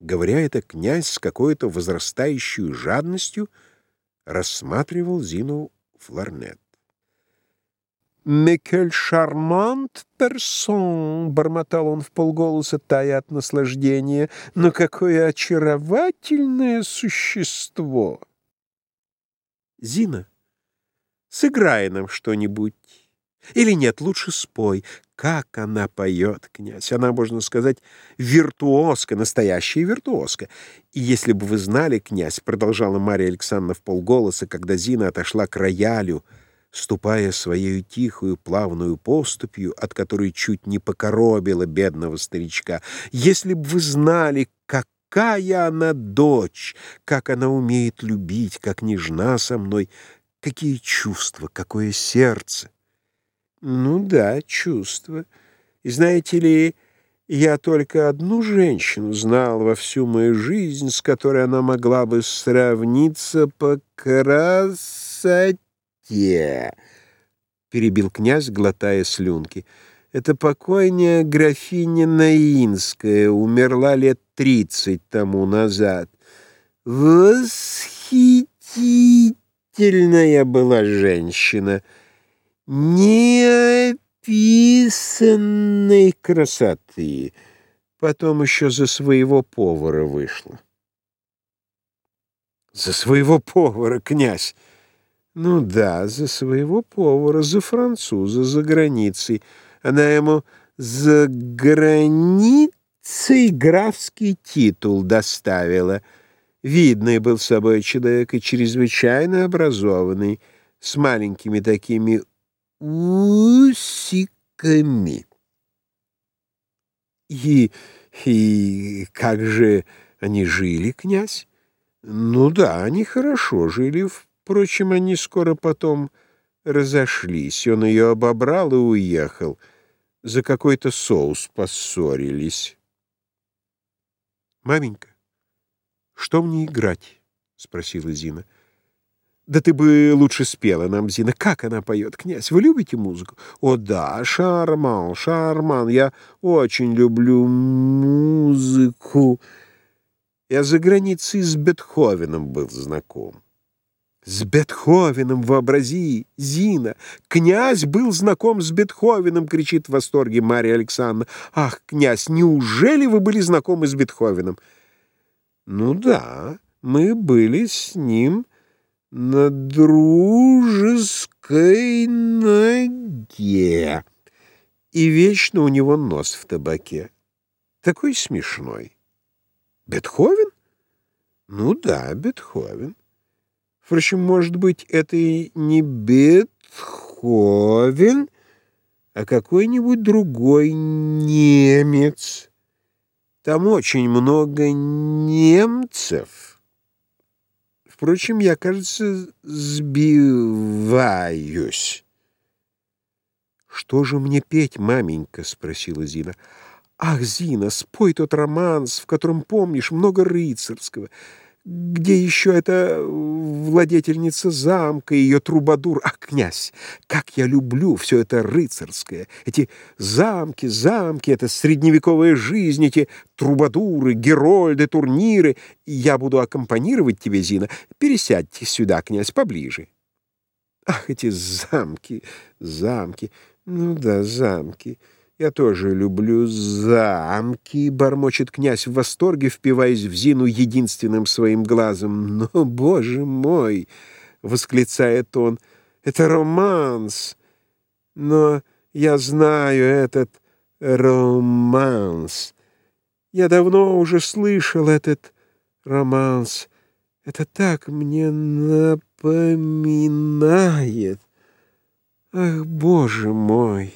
Говоря это, князь с какой-то возрастающей жадностью рассматривал Зину Флорнет. «Мекель шармант персон!» — бормотал он в полголоса, тая от наслаждения. «Но какое очаровательное существо!» «Зина, сыграй нам что-нибудь!» Или нет, лучше спой. Как она поет, князь! Она, можно сказать, виртуозка, настоящая виртуозка. И если бы вы знали, князь, продолжала Мария Александровна в полголоса, когда Зина отошла к роялю, ступая своей тихую плавную поступью, от которой чуть не покоробила бедного старичка, если бы вы знали, какая она дочь, как она умеет любить, как нежна со мной, какие чувства, какое сердце. Ну да, чувство. И знаете ли, я только одну женщину знал во всю мою жизнь, с которой она могла бы сравниться по красоте. Перебил князь, глотая слюнки. Это покойная графиня Наинская, умерла лет тридцать тому назад. Восхитительная была женщина — неописанной красоты. Потом еще за своего повара вышла. За своего повара, князь. Ну да, за своего повара, за француза, за границей. Она ему за границей графский титул доставила. Видный был собой человек и чрезвычайно образованный, с маленькими такими усиками. И, и как же они жили, князь? Ну да, они хорошо жили, впрочем, они скоро потом разошлись. Он ее обобрал и уехал. За какой-то соус поссорились. «Маменька, что мне играть?» — спросила Зина. Да ты бы лучше спела нам, Зина. Как она поет, князь? Вы любите музыку? О, да, шарман, шарман. Я очень люблю музыку. Я за границей с Бетховеном был знаком. С Бетховеном, вообрази, Зина. Князь был знаком с Бетховеном, кричит в восторге Мария Александровна. Ах, князь, неужели вы были знакомы с Бетховеном? Ну да, мы были с ним на дружеской ноге. И вечно у него нос в табаке. Такой смешной. Бетховен? Ну да, Бетховен. Впрочем, может быть, это и не Бетховен, а какой-нибудь другой немец. Там очень много немцев. Впрочем, я, кажется, сбиваюсь. «Что же мне петь, маменька?» — спросила Зина. «Ах, Зина, спой тот романс, в котором, помнишь, много рыцарского». Где еще эта владетельница замка, ее трубадур? А, князь, как я люблю все это рыцарское! Эти замки, замки, эта средневековая жизнь, эти трубадуры, герольды, турниры. Я буду аккомпанировать тебе, Зина. Пересядьте сюда, князь, поближе. Ах, эти замки, замки. Ну да, замки. «Я тоже люблю замки», — бормочет князь в восторге, впиваясь в Зину единственным своим глазом. «Но, боже мой!» — восклицает он. «Это романс! Но я знаю этот романс. Я давно уже слышал этот романс. Это так мне напоминает. Ах, боже мой!»